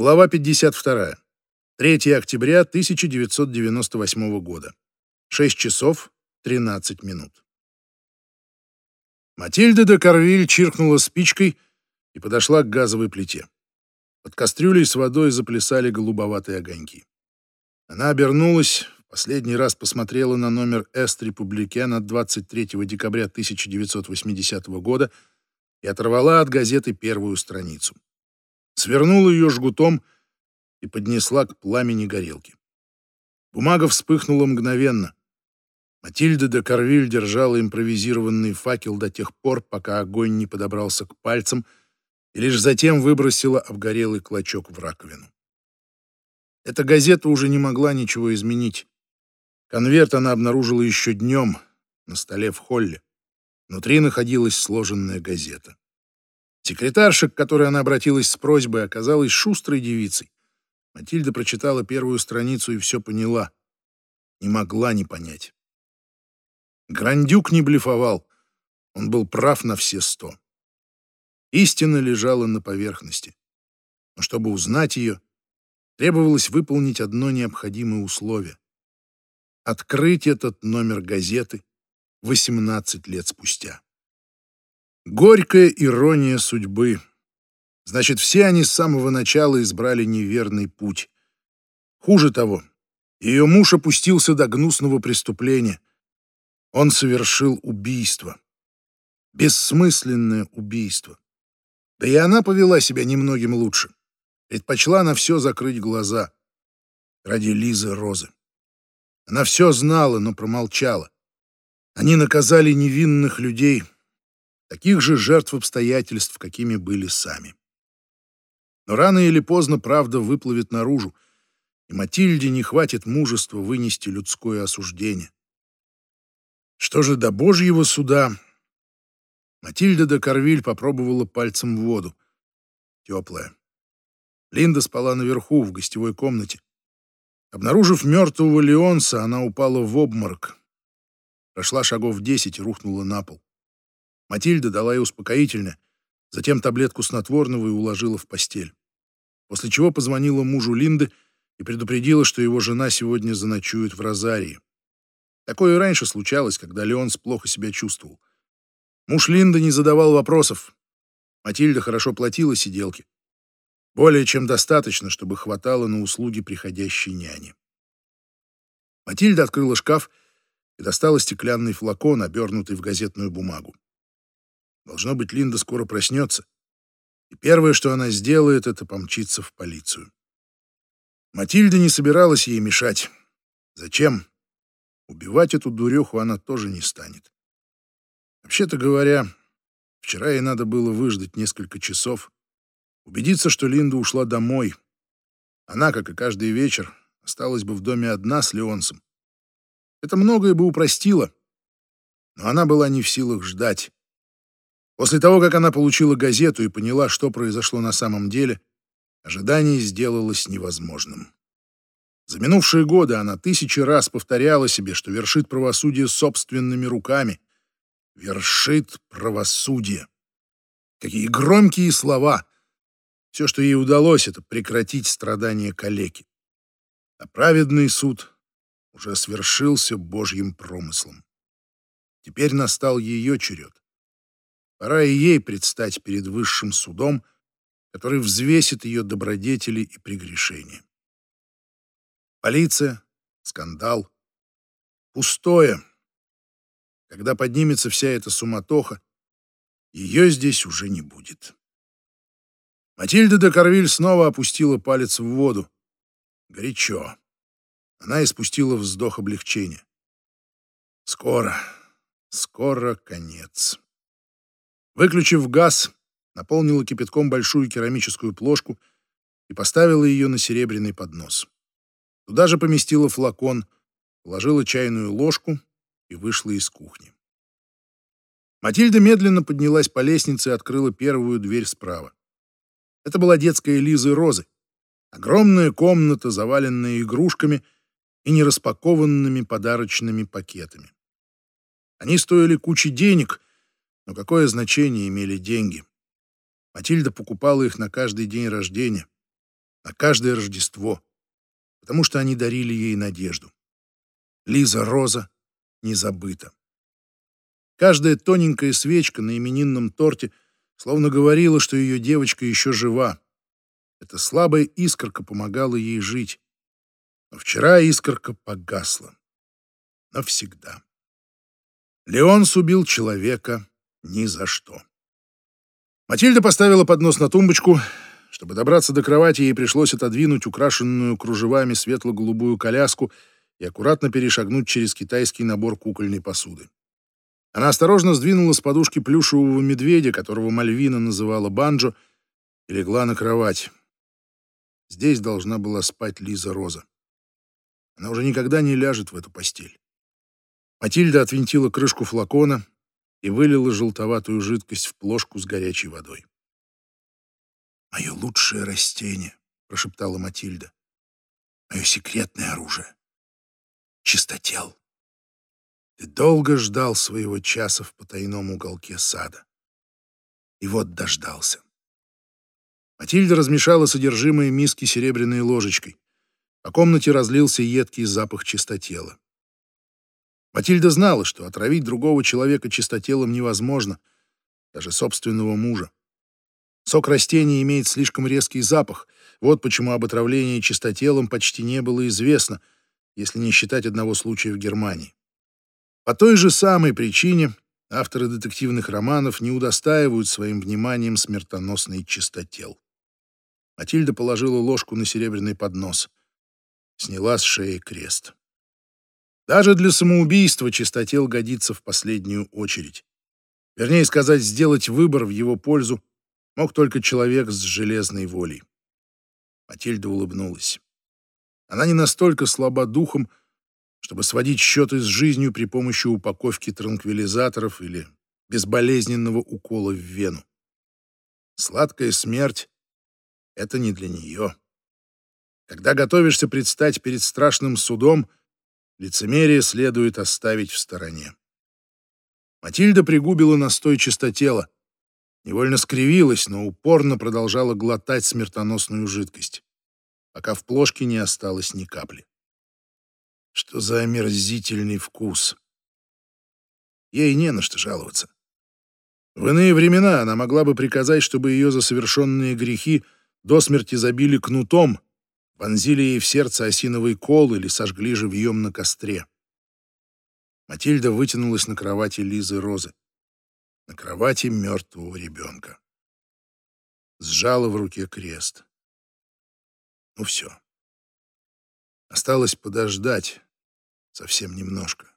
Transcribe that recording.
Глава 52. 3 октября 1998 года. 6 часов 13 минут. Матильда де Карвиль чиркнула спичкой и подошла к газовой плите. Под кастрюлей с водой заплясали голубоватые огоньки. Она обернулась, последний раз посмотрела на номер «Эст Републикян» от 23 декабря 1980 года и оторвала от газеты первую страницу свернула ее жгутом и поднесла к пламени горелки. Бумага вспыхнула мгновенно. Матильда де Карвиль держала импровизированный факел до тех пор, пока огонь не подобрался к пальцам, и лишь затем выбросила обгорелый клочок в раковину. Эта газета уже не могла ничего изменить. Конверт она обнаружила еще днем на столе в холле. Внутри находилась сложенная газета. Секретарша, к которой она обратилась с просьбой, оказалась шустрой девицей. Матильда прочитала первую страницу и все поняла. Не могла не понять. Грандюк не блефовал. Он был прав на все сто. Истина лежала на поверхности. Но чтобы узнать ее, требовалось выполнить одно необходимое условие. Открыть этот номер газеты 18 лет спустя. Горькая ирония судьбы. Значит, все они с самого начала избрали неверный путь. Хуже того, ее муж опустился до гнусного преступления. Он совершил убийство. Бессмысленное убийство. Да и она повела себя немногим лучше. Предпочла на все закрыть глаза. Ради Лизы Розы. Она все знала, но промолчала. Они наказали невинных людей — таких же жертв обстоятельств, какими были сами. Но рано или поздно правда выплывет наружу, и Матильде не хватит мужества вынести людское осуждение. Что же до Божьего суда? Матильда де Карвиль попробовала пальцем в воду. Теплая. Линда спала наверху, в гостевой комнате. Обнаружив мертвого Леонса, она упала в обморок. Прошла шагов десять и рухнула на пол. Матильда дала ей успокоительное, затем таблетку снотворного и уложила в постель. После чего позвонила мужу Линды и предупредила, что его жена сегодня заночует в Розарии. Такое и раньше случалось, когда Леонс плохо себя чувствовал. Муж Линды не задавал вопросов. Матильда хорошо платила сиделке. Более чем достаточно, чтобы хватало на услуги приходящей няни. Матильда открыла шкаф и достала стеклянный флакон, обернутый в газетную бумагу. Должно быть, Линда скоро проснется. И первое, что она сделает, это помчиться в полицию. Матильда не собиралась ей мешать. Зачем? Убивать эту дуреху она тоже не станет. Вообще-то говоря, вчера ей надо было выждать несколько часов, убедиться, что Линда ушла домой. Она, как и каждый вечер, осталась бы в доме одна с Леонсом. Это многое бы упростило, но она была не в силах ждать. После того, как она получила газету и поняла, что произошло на самом деле, ожидание сделалось невозможным. За минувшие годы она тысячи раз повторяла себе, что вершит правосудие собственными руками. Вершит правосудие. Какие громкие слова! Все, что ей удалось, это прекратить страдания калеки. А праведный суд уже свершился Божьим промыслом. Теперь настал ее черед. Пора и ей предстать перед высшим судом, который взвесит ее добродетели и прегрешения. Полиция, скандал, пустое. Когда поднимется вся эта суматоха, ее здесь уже не будет. Матильда де Карвиль снова опустила палец в воду. Горячо. Она испустила вздох облегчения. Скоро, скоро конец. Выключив газ, наполнила кипятком большую керамическую плошку и поставила ее на серебряный поднос. Туда же поместила флакон, положила чайную ложку и вышла из кухни. Матильда медленно поднялась по лестнице и открыла первую дверь справа. Это была детская Лизы Розы. Огромная комната, заваленная игрушками и нераспакованными подарочными пакетами. Они стоили кучи денег, но какое значение имели деньги? Матильда покупала их на каждый день рождения. на каждое Рождество, потому что они дарили ей надежду. Лиза Роза не забыта. Каждая тоненькая свечка на именинном торте словно говорила, что ее девочка еще жива. Эта слабая искорка помогала ей жить. Но вчера искорка погасла. Навсегда. Леонс убил человека ни за что. Матильда поставила поднос на тумбочку. Чтобы добраться до кровати, ей пришлось отодвинуть украшенную кружевами светло-голубую коляску и аккуратно перешагнуть через китайский набор кукольной посуды. Она осторожно сдвинула с подушки плюшевого медведя, которого Мальвина называла Банджо, и легла на кровать. Здесь должна была спать Лиза Роза. Она уже никогда не ляжет в эту постель. Матильда отвинтила крышку флакона и вылила желтоватую жидкость в плошку с горячей водой. «Мое лучшее растение», — прошептала Матильда. «Мое секретное оружие. Чистотел. Ты долго ждал своего часа в потайном уголке сада. И вот дождался». Матильда размешала содержимое миски серебряной ложечкой. По комнате разлился едкий запах чистотела. Матильда знала, что отравить другого человека чистотелом невозможно, даже собственного мужа. Сок растения имеет слишком резкий запах. Вот почему об отравлении чистотелом почти не было известно, если не считать одного случая в Германии. По той же самой причине авторы детективных романов не удостаивают своим вниманием смертоносный чистотел. Матильда положила ложку на серебряный поднос. Сняла с шеи крест. Даже для самоубийства чистотел годится в последнюю очередь. Вернее сказать, сделать выбор в его пользу мог только человек с железной волей. Матильда улыбнулась. Она не настолько слаба духом, чтобы сводить счеты с жизнью при помощи упаковки транквилизаторов или безболезненного укола в вену. Сладкая смерть — это не для нее. Когда готовишься предстать перед страшным судом — Лицемерие следует оставить в стороне. Матильда пригубила настой чистотела. Невольно скривилась, но упорно продолжала глотать смертоносную жидкость, пока в плошке не осталось ни капли. Что за омерзительный вкус! Ей не на что жаловаться. В иные времена она могла бы приказать, чтобы ее за совершенные грехи до смерти забили кнутом, вонзили ей в сердце осиновый кол или сожгли живьем на костре. Матильда вытянулась на кровати Лизы Розы, на кровати мертвого ребенка. Сжала в руке крест. Ну все. Осталось подождать совсем немножко.